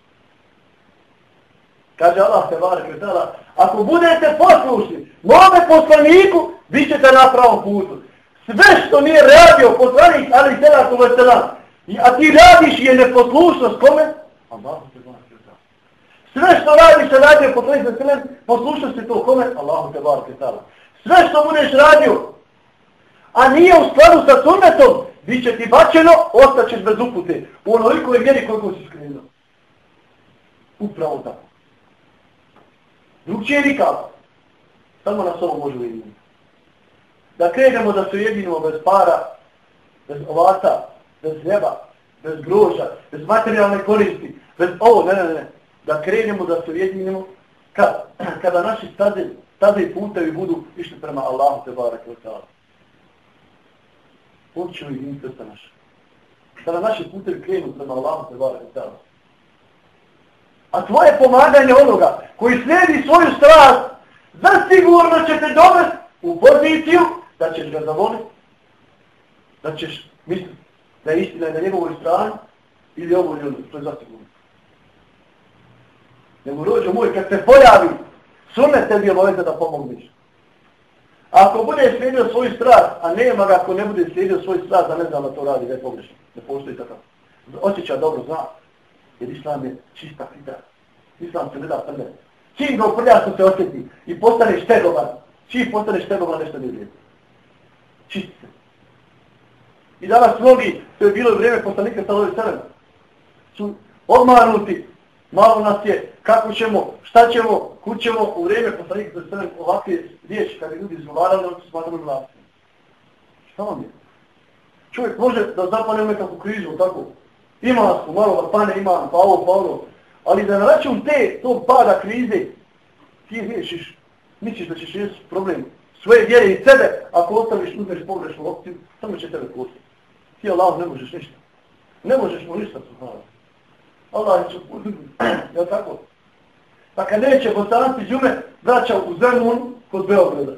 Kaže Allah te barak tala, ako budete poslušni, mome poslaniku, bit ćete na pravom putu. Sve što nije radio poslanik, ali tela to vesela, a ti radiš je neposlušnost, kome? Allah te barak. Sve što radiš radio poslanik, poslušnost je to, kome? Allah te barak tala. Sve što budeš radio, a nije u skladu sa sunnetom, bit će ti bačeno, ostaćeš bez upute. U onoliko je vjeri koliko si skrenuo. Upravo tako. Drugčije je nikako. Samo nas ovo može ujediniti. Da krenemo da se ujedinimo bez para, bez ovata, bez hljeba, bez groža, bez materijalne koristi, bez ovo, ne, ne, ne. Da krenemo da se ujedinimo kad, [clears throat] kada naši staze tada i putevi budu išli prema Allahu te barake wa ta'ala. On će uvijek njih naša. Kada naši putevi krenu prema Allahu te barake wa ta'ala. A tvoje pomaganje onoga koji slijedi svoju strast, zasigurno će te dovesti u poziciju da ćeš ga zavoliti, da ćeš misliti da je istina na njegovoj strani ili ovo ili ono, to je zasigurno. Nego rođo moj, kad se pojavi Sunet tebi je obaveza da pomogneš. Ako bude slijedio svoj strast, a nema ga ako ne bude slijedio svoj strast, da ne znam da to radi, da je pogrešno. Ne postoji takav. Osjeća dobro, zna. Jer Islam je čista fitra. Islam se ne da prde. Čim ga uprljačno se osjeti i postaneš tegovan, čim postaneš tegovan, nešto ne vrijedi. Čist se. I danas mnogi, to je bilo vrijeme poslanika sa ovoj su odmanuti malo nas je, kako ćemo, šta ćemo, kud ćemo, u vrijeme poslanika za sve ovakve riječi, kada ljudi izgovarali, oni su smatrali vlasti. Šta vam je? Čovjek može da zapane u nekakvu krizu, tako, ima nas malo da pane, ima, pa ovo, pa ono, ali da na račun te, tog pada krize, ti riješiš, misliš da ćeš riješiti problem svoje vjere i sebe, ako ostaviš, uzmeš pogrešnu opciju, samo će tebe kosti. Ti Allah ne možeš ništa. Ne možeš mu ništa subhanallah. Allah će uzmiti. Jel tako? Pa kad neće bosanci džume, vraća u Zemun kod Beograda.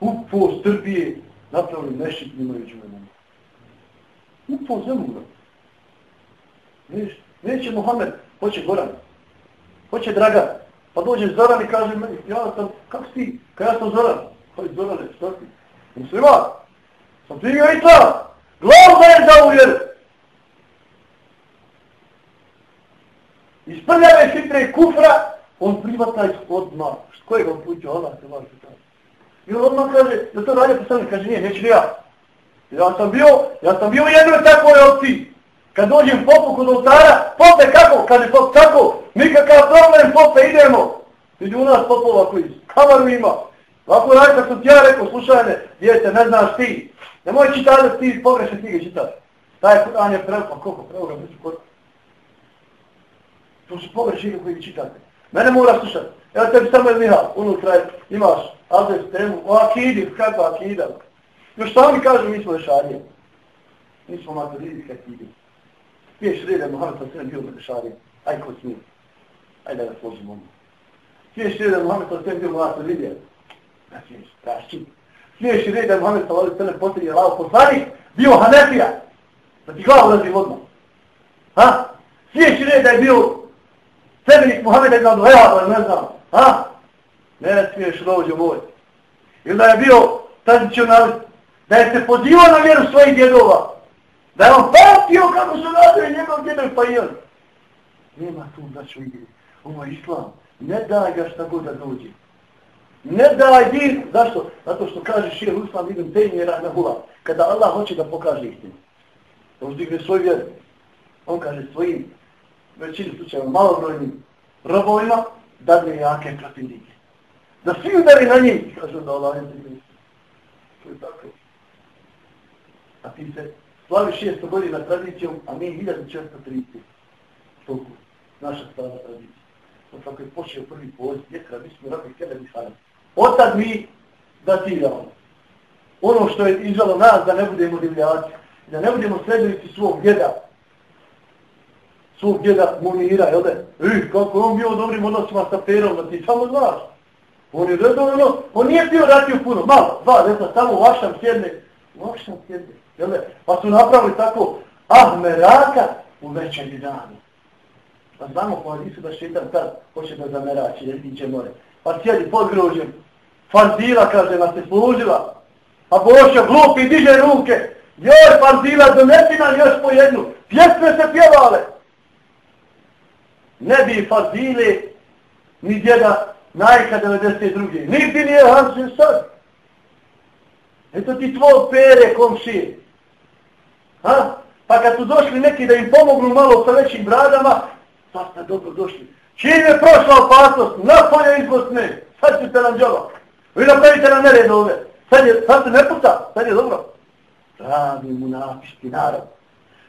Upo, Srbije, napravili nešit njima i džume. Upo Zemuna. Neš, neće Mohamed, hoće Goran, hoće Dragan. Pa dođe Zoran i kaže meni, ja sam, kako si Ka ja sam Zoran. Pa je Zoran, što ti? Muslima, sam ti ga i ta. Glavno je za uvjeru. Iz prljave fitre kufra, on prima taj odmah. Ko je ga uputio? Allah se vas kaže. I on odmah kaže, da to radi poslanik, kaže nije, neću ja. Ja sam bio, ja sam bio u jednoj takvoj opciji. Kad dođem popu kod oltara, pope kako? Kaže pop tako, nikakav problem, pope idemo. Među u nas popova koji kamaru ima. Ovako radi kako sam ti ja rekao, slušaj me, djete, ne znaš ti. Nemoj čitati da ti pogrešne knjige čitati. Taj Kur'an je preo, pa koliko preo ga među. To su površine koje vi čitate. Mene mora slušati. Evo tebi samo je Mihal, unutra imaš adres temu, o akidi, kakva pa akida. Još šta mi kažu, mi smo lešarije. Mi smo maturidijske akide. Piješ reda, Muhammed sa sve bio lešarije. Aj ko smije. Ajde da ga složimo ono. Piješ reda, Muhammed sa sve bio maturidije. Znači, strašći. Piješ reda, Muhammed sa sredem posljednje lao poslanik, bio Hanefija. Da ti glavu razim odmah. Ha? Piješ reda je bio Sebenik Muhammed ibn Abdul Hayab, ne znam. Ha? Ne smiješ dođu moj. Ili da je bio tradicionalist, da je se pozivao na vjeru svojih djedova, da je on patio kako su radili njegov djedov pa i on. Nema tu da ću ide. Ovo je islam. Ne daj ga šta god da dođe. Ne daj dir. Zašto? Zato što kaže šir Usman ibn te mjera na hula. Kada Allah hoće da pokaže istinu. Da uzdigne svoj vjer. On kaže svojim većini slučajeva malobrojnim robovima dadne jake protivnike. Da svi udari na njih, kažu da Allah je To je tako. A ti se slavi 600 godina tradicijom, a mi 1430. Toliko. Naša stara tradicija. To tako je počeo prvi poziv, jekra, mi smo rabili kjede mi sada. Otad mi datiramo. Ono što je izvalo nas da ne budemo divljaci, da ne budemo srednici svog djeda, svog djeda Munira, jel da? Ih, kako on bio dobrim odnosima sa Perom, da ti samo znaš. On je redovno, on nije bio ratio puno, malo, dva, ne znam, samo u vašam sjedne, u vašam sjedne, jel da? Pa su napravili tako, ah, meraka u večernji danu. Pa znamo po nisu da šetan tad hoće da zamerači, jer tiče more. Pa sjedi pod grožem, Fardila, kaže, nas se služila. Pa A Bošo, glupi, diže ruke. Joj, Fardila, donesi nam još po jednu. Pjesme se pjevale ne bi fazile ni djeda najka 92. Nigdje nije Hansin sad. Eto ti tvoj pere komšije. Ha? Pa kad su došli neki da im pomognu malo sa većim bradama, sad ste dobro došli. Čim je prošla opasnost, na polje iz Bosne, sad ćete nam džava. Vi napravite nam nered ove. Sad, je, sad se ne puta, sad je dobro. Pravi munafiški narod.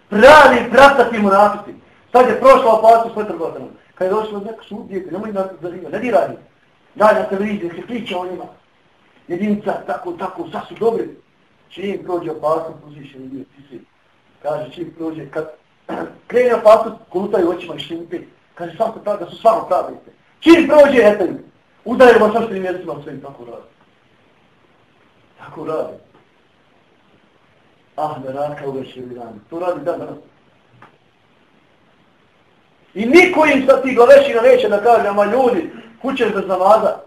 Pravi pratati munafiški. Sad je prošla opasnost sve trgovatenom. Kad je došlo neko sudije, nemoj na zarima, ne diraj. Daj na televiziju, se priča o njima. Jedinica, tako, tako, sad su dobri. Čim prođe opasnost, uziš je vidio, ti si. Kaže, čim prođe, kad [clears throat] krene opasnost, kolutaju očima i šlimpe. Kaže, sam se pravi, da su stvarno pravi. Čim prođe, eto im. Udarimo sa s tim sve im tako radi. Tako radi. Ah, ne raka kao već je To radi dan danas. I niko im sa ti glavešina neće da kaže, ama ljudi, kućeš bez namaza.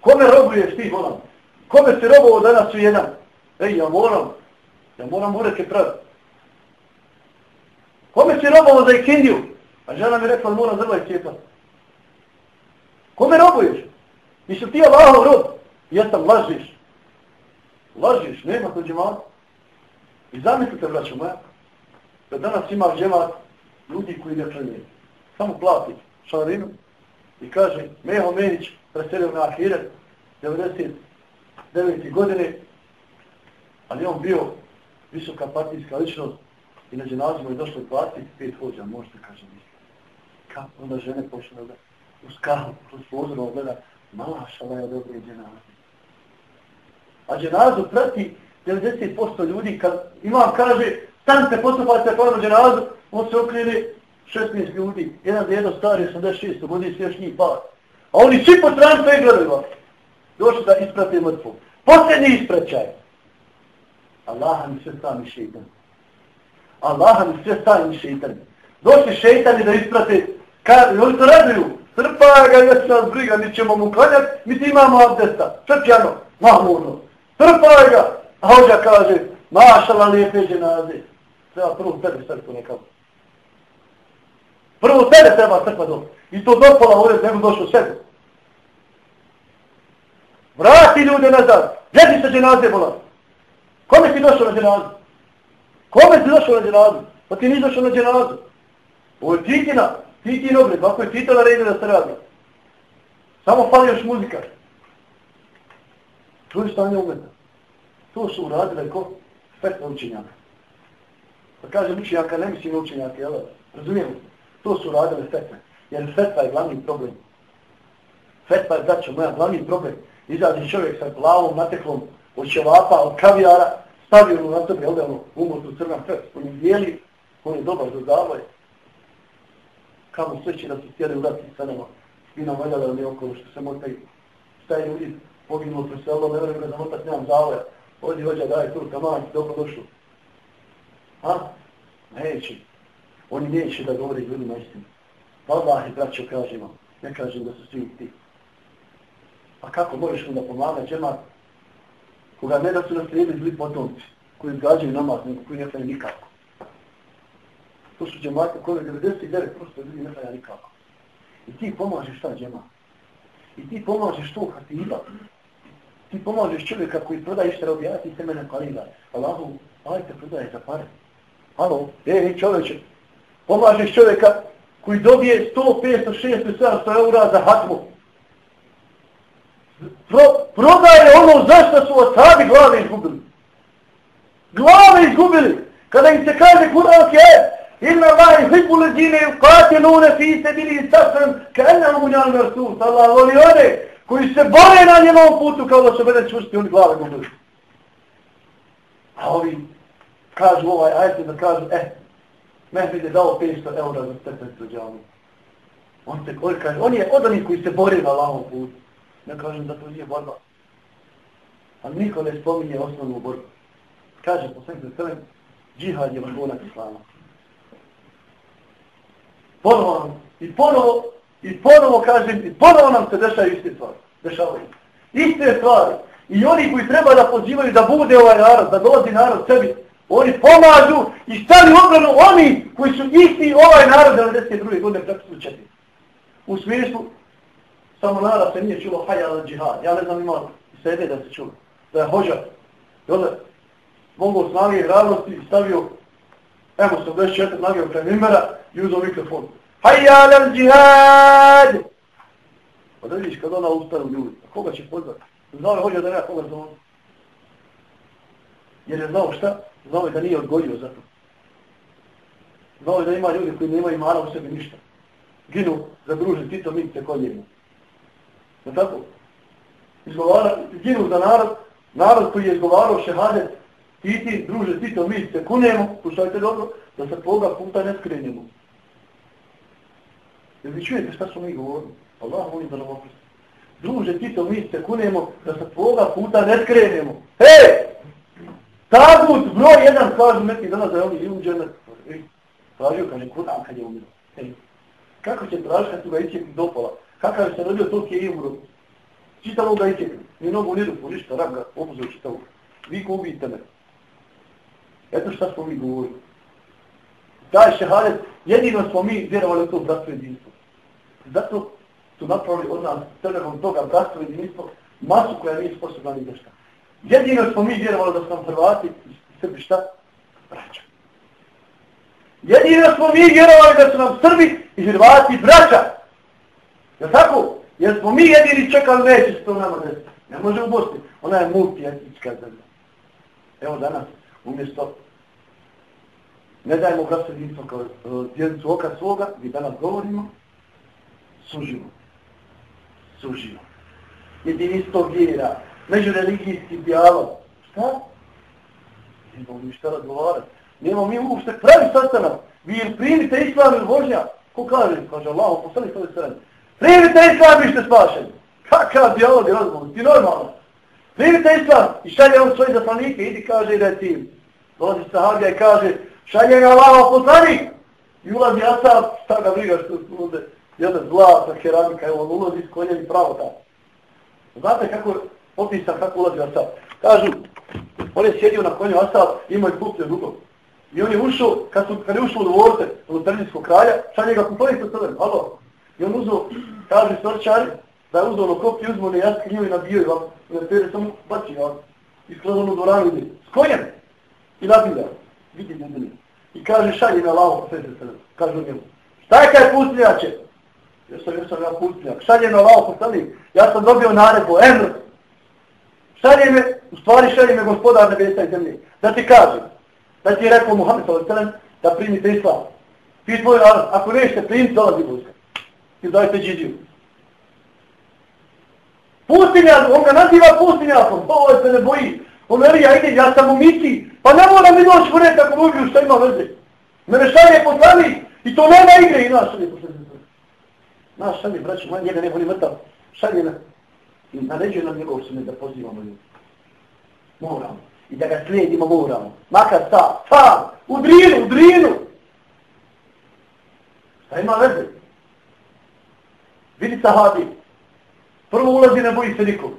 Kome robuješ ti, volam? Kome si robovo danas u jedan? Ej, ja moram, ja moram ureke praviti. Kome si robovo za ikindiju? A žena mi rekla, moram zrla i cijepa. Kome robuješ? Misli ti Allahov rob? Jesam, lažiš. Lažiš, nema to džemata. I zamislite, braćo moja, da danas ima džemata ljudi koji ga klanje. Samo plati članarinu i kaže, Meho Menić preselio na Ahiret 99. godine, ali on bio visoka partijska ličnost i na dženazima je došlo platiti pet hođa, možete kaže misli. Kako onda žene počne da uz kahu, kroz pozorno gleda, mala šala je dobro i dženazi. A dženazu prati 90% ljudi, kad imam kaže, stanite, postupajte prvo dženazu, on se okrene 16 ljudi, jedan za jedno stari 86 godini, sve još njih par. A oni svi po stranu sve gledaju vas. Došli da isprate mrtvo. Posljednji ispraćaj. Allaha mi sve stani šeitan. Allaha mi sve stani šeitan. Došli šeitani da isprate, kad oni to raduju, trpa ga, ja se nas briga, mi ćemo mu klanjati, mi ti imamo abdesta, srpjano, mahmurno. Trpa ga, a hođa kaže, mašala lijepe dženaze. Treba prvo tebi srpu nekako. Prvo tebe treba crkva dobro. I to dopala ovdje ne bi došlo sebe. Vrati ljude nazad. Gdje ti se dženaze bola? Kome ti došao na dženazu? Kome ti došao na dženazu? Pa ti nisi došao na dženazu. Ovo je titina. Titin obred. Ako je titala redi da se radi. Samo fali još muzika. Čuli je stanje umeta. To su uradile ko? Fetna učenjaka. Pa kažem učenjaka, ne mislim učenjaka, jel? Razumijemo? To su radile fetve. Jer fetva je glavni problem. Fetva je, znači, moja glavni problem. Izađe čovjek sa glavom, nateklom, od ćevapa, od kavijara, stavio mu na tebe, ovdje ono, umortu crna fet, on je bijeli, on je dobar za zavoj. Kamo sreći da se htjeli urati sa nama. Spina valjala da mi okolo što se motaju. Šta je ljudi poginulo preselo, ne vreme da motat nemam zavoja. Ovdje hođa daj tu, taman, dobro došlo. Ha? Neće. Oni neće da govori ljudima istinu. Allah i braćo kažemo, ne kažem da su svi ti. A kako možeš onda pomagati džemat koga ne da su naslijedili zli potomci, koji izgađaju namaz, nego koji ne faje nikako. To su džemate koje 99% ljudi ne faje nikako. I ti pomažeš šta džemat? I ti pomažeš to hatiba. Ti pomažeš čovjeka koji prodaje šta robijati se mene kalila. Allahu, ajte prodaje za pare. Halo, ej čovječe, pomažeš čovjeka koji dobije 100, 500, 600, 700 eura za hatmu. Pro, prodaje ono zašto su osabi glave izgubili. Glave izgubili. Kada im se kaže kuranski je, Inna Allah hibu leđine ukatilune fi se bili sasvim ka ena umunjan rasul, Allah voli one koji se bore na njenom putu kao da se mene čusti, oni glave gubili. A ovi kažu ovaj, ajte da kažu, eh, Mehmed je dao 500 eura za stepestu džamu. On, se, on, kaže, on je od onih koji se bori na lahom putu. Ne kažem da to nije borba. A niko ne spominje osnovnu borbu. Kaže po sve sve, džihad je vrhunac islama. Ponovo i ponovo, i ponovo kažem, i ponovo nam se dešaju iste stvari. Dešavaju. Iste stvari. I oni koji treba da pozivaju da bude ovaj narod, da dolazi narod sebi, Oni pomažu i stali obranu oni koji su isti ovaj narod 92. godine preko su četiri. U smislu, samo narod se nije čulo hajja al džihad. Ja ne znam ima sebe da se čulo. Da je hođa. Jole, mogu snage ravnosti stavio Evo sam 24 nagio premimera i uzao mikrofon. Hajja al džihad! Pa da vidiš kad ona ustane ljudi, koga će pozvati? Znao je hođa da nema koga zvonu. Jer je znao šta? Znao je da nije odgojio za to. Znao je da ima ljudi koji nemaju mara u sebi ništa. Ginu za druže Tito mi se koljemo. Je tako? Izgovara, ginu za narod, narod koji je izgovarao šehadet, ti ti, druže Tito, mi se kunemo, slušajte dobro, da se toga puta ne skrenemo. Jer vi čujete šta smo mi govorili? Allah voli da nam oprosti. Druže Tito, mi se kunemo, da se tvoga puta ne skrenemo. Hej! Tagut, broj jedan, kažu neki dana da je oni idu u džene. Tražio, kaže, kuda kad je umro. Kako će tražiti kad su ga ićekli do pola? Kakav se rodio, toliki je umro. Čitavo ga ićekli. Ni nogu nidu, po ništa, rak ga obuzeo čitavo. Vi ko ubijete me. Eto šta smo mi govorili. Taj šehadet, jedino smo mi vjerovali u to bratstvo jedinstvo. Zato su napravili od nas televom toga bratstvo jedinstvo, masu koja nije sposobna ni dešta. Jedino smo mi vjerovali da smo Hrvati i Srbi šta? Braća. Jedino smo mi vjerovali da su nam Srbi i Hrvati braća. Je tako? Jer smo mi jedini čekali neće se to nama desiti. Ne može u Bosni. Ona je multietnička zemlja. Evo danas, umjesto ne dajemo glasovnicom kao uh, oka svoga, mi danas govorimo, sužimo. Sužimo. Jedinstvo vjera, međureligijski dijalog. Šta? Nemo mi šta razgovarati. Nemo mi uopšte pravi sastanak. Vi ili primite islam ili Božja. Ko kaže? Kaže Allah, postali svoje strane. Primite islam i ste spašeni. Kakav dijalog je razgovor? Ti normalno. Primite islam i šalje on svoje zaslanike. Idi kaže da je tim. Dolazi sahabija i kaže šalje ga Allah poslanik. I ulazi Asab, šta ga briga što su ulaze. Jedna zlata keramika, evo on ulazi s konjem i pravo tamo. Znate kako opisan kako ulazi Asab? Kažu, on je sjedio na konju Asab, imao je kupce dugo. I on je ušao, kad, su, kad je ušao u dvorce od Tržinskog kralja, sad njega kupovi sa crven, alo? I on uzao, kaže storčari, da je uzao ono kopti, uzmo ne jaske njoj nabio i vam, i na tere samo baci, ja, skroz ono dvoranu ide, s konjem, i nabio vidi ljudini. I kaže, šalje na lavo, pa sve se crven, kaže on njemu, šta je kaj pustinjače? Ja sam, ja sam ja pustinjak, šalje na lavo, pa ja sam dobio naredbu, emr, šalje me, u stvari šalje me gospodar nebesa i zemlje, da ti kažem, da ti je rekao Muhammed s.a.v. da primite islam. Ti tvoj narod, ako nećete primiti, dolazi vojska. Ti dajte džidiju. Pustinjak, on ga naziva pustinjakom, ovo se ne boji. On veli, ja idem, ja sam u misiji, pa ne mora mi doći u red ako mogu šta ima veze. Mene šalje poslani i to nema igre i naš šalje poslani. Naš šalje, braću, njega ne voli mrtav. Šalje na, i naređuje nam njegov sunet da pozivamo ljudi. Moramo i da ga slijedimo moramo. Makar sa, sa, u drinu, u drinu. Šta ima veze? Vidi sahabi. Prvo ulazi, ne boji se nikom.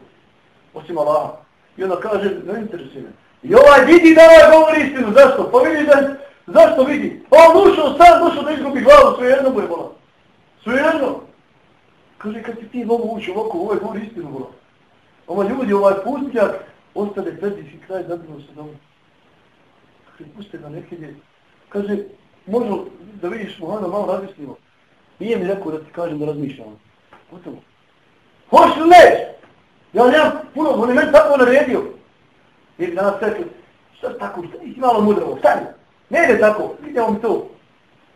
Osim Allaha. I onda kaže, ne interesuje me. I ovaj vidi da ovaj govori istinu. Zašto? Pa vidi da, zašto vidi? Pa on ušao sad došao da izgubi glavu, sve jedno mu je bola. Sve jedno. Kaže, kad si ti mogu ući ovako, ovaj govori istinu bro. Ova ljudi, ovaj pustljak, ostane središ i kraj zadruo se doma. Kaže, puste ga nekide. Kaže, može da vidiš Muhana malo razmislimo. Nije mi rekao da ti kažem da razmišljam. Gotovo. Hoš li neš? Ja nemam puno, on je meni tako naredio. I danas rekli, šta tako, šta nisi malo mudravo, stani. Ne ide tako, idemo mi to.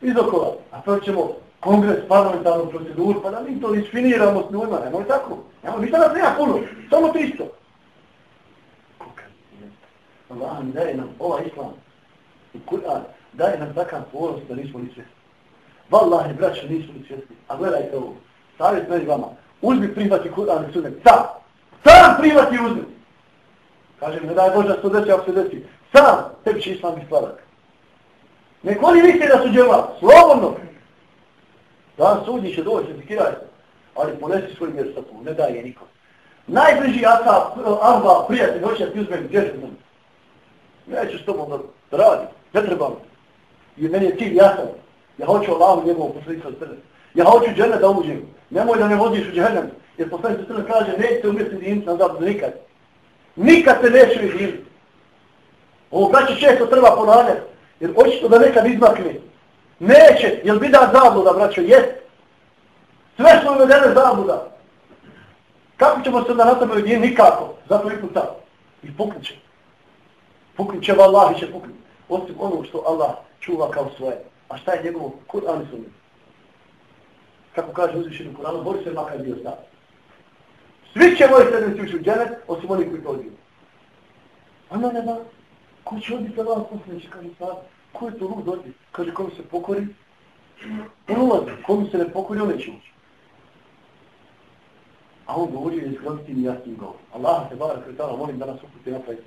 Izokola. A to ćemo kongres, parlamentarnu proceduru, pa da mi to isfiniramo s njima. Nemoj tako. Nemoj, ništa nas nema puno. Samo to isto. Allah mi daje nam ovaj islam i Kur'an daje nam takav ponos da nismo ni svjesni. Wallahi, braće, nismo ni svjesni. A gledajte ovo, savjet meni vama, uzmi prihvati Kur'an i sunet, sam, sam prihvati i uzmi. Kaže mi, ne daj Bože, što desi, ako se desi, sam, tebi će islam biti sladak. Nek oni misli da su djela, slobodno. Dan sudnji će doći, zikiraj se, ali ponesi svoj mjer sa ne daj je nikom. Najbliži ata, arba, prijatelj, hoće da ti uzmem, gdje mu. neću s tobom da radi, ne trebam. I meni je cilj jasan. Ja hoću Allahu njegovom posljednika srde. Ja hoću džene da uđem. Nemoj da ne vodiš u džehennem. Jer posljednika srde kaže, nećete umjeti dimiti na zapadu nikad. Nikad se neće diniti. Ovo braće često treba ponavljati. Jer očito da nekad izmakne. Neće, jel bi da zabluda, braćo, jest. Sve su uvedene zabluda. Kako ćemo se da nastaviti diniti? Nikako. Zato i puta. I pokrićemo puknut će će puknut. Osim ono što Allah čuva kao svoje. A šta je njegovo? Kur'an i sunnet. Kako kaže uzvišen u Kur'anu, bori se makar bio sad. Svi će moji srednici ući u džene, osim oni koji to odbiju. Ona nema. Ko će odbiti Allah posljednici, kaže sad? Ko je to lud odbiti? Kaže, kom se pokori? On ulazi. Se ne pokori, on neće ući. A on govorio je izgledati i jasnim govorom. Allah te barak, molim da nas uputi na pravi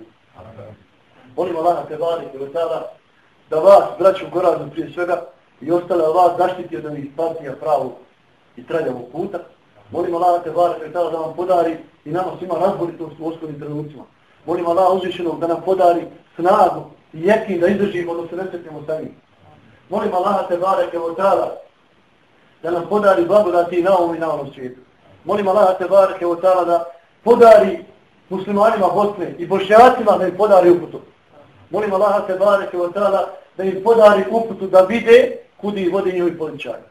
Molim Allah te barak i vatala da vas, braću Goraznu prije svega, i ostale vas zaštiti od ovih partija pravo i traljavog puta. Molim Allah te barak i vatala da vam podari i nama svima razboritost u osnovnim trenucima. Molim Allah uzvišenog da nam podari snagu i jekin da izdržimo da se ne sretimo sa njim. Molim Allah te bareke i vatala da nam podari blagodati na ovom i na ovom svijetu. Molim Allah te bareke i vatala da podari muslimanima Bosne i bošnjacima da im podari uputu. Molim Allah te bareke wa ta'ala da im podari uputu da vide kudi vodi njihovi poličari.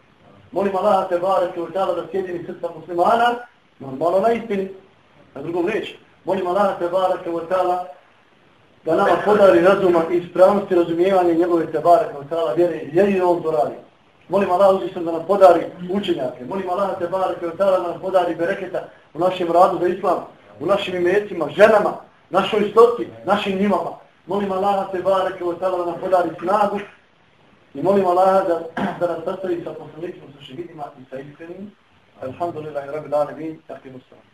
Molim Allah te bareke wa ta'ala da sjedini srca muslimana, normalno na istini, na drugom reći. Molim Allah te bareke wa ta'ala da nama podari razuma i ispravnosti razumijevanja njegove tebare kao tala vjere, jer je on to radi. Molim Allah uzvišen da nam podari učenjake. Molim Allah te kao tala da nam podari bereketa u našem radu za islam. u našim imecima, ženama, našoj stoti, našim njimama. Molim Allah te kao tala da nam podari snagu i molim Allah da, da nas sastavi sa poslanicima, sa šehidima i sa iskrenim. Alhamdulillah, rabbil alamin. Takimu salam.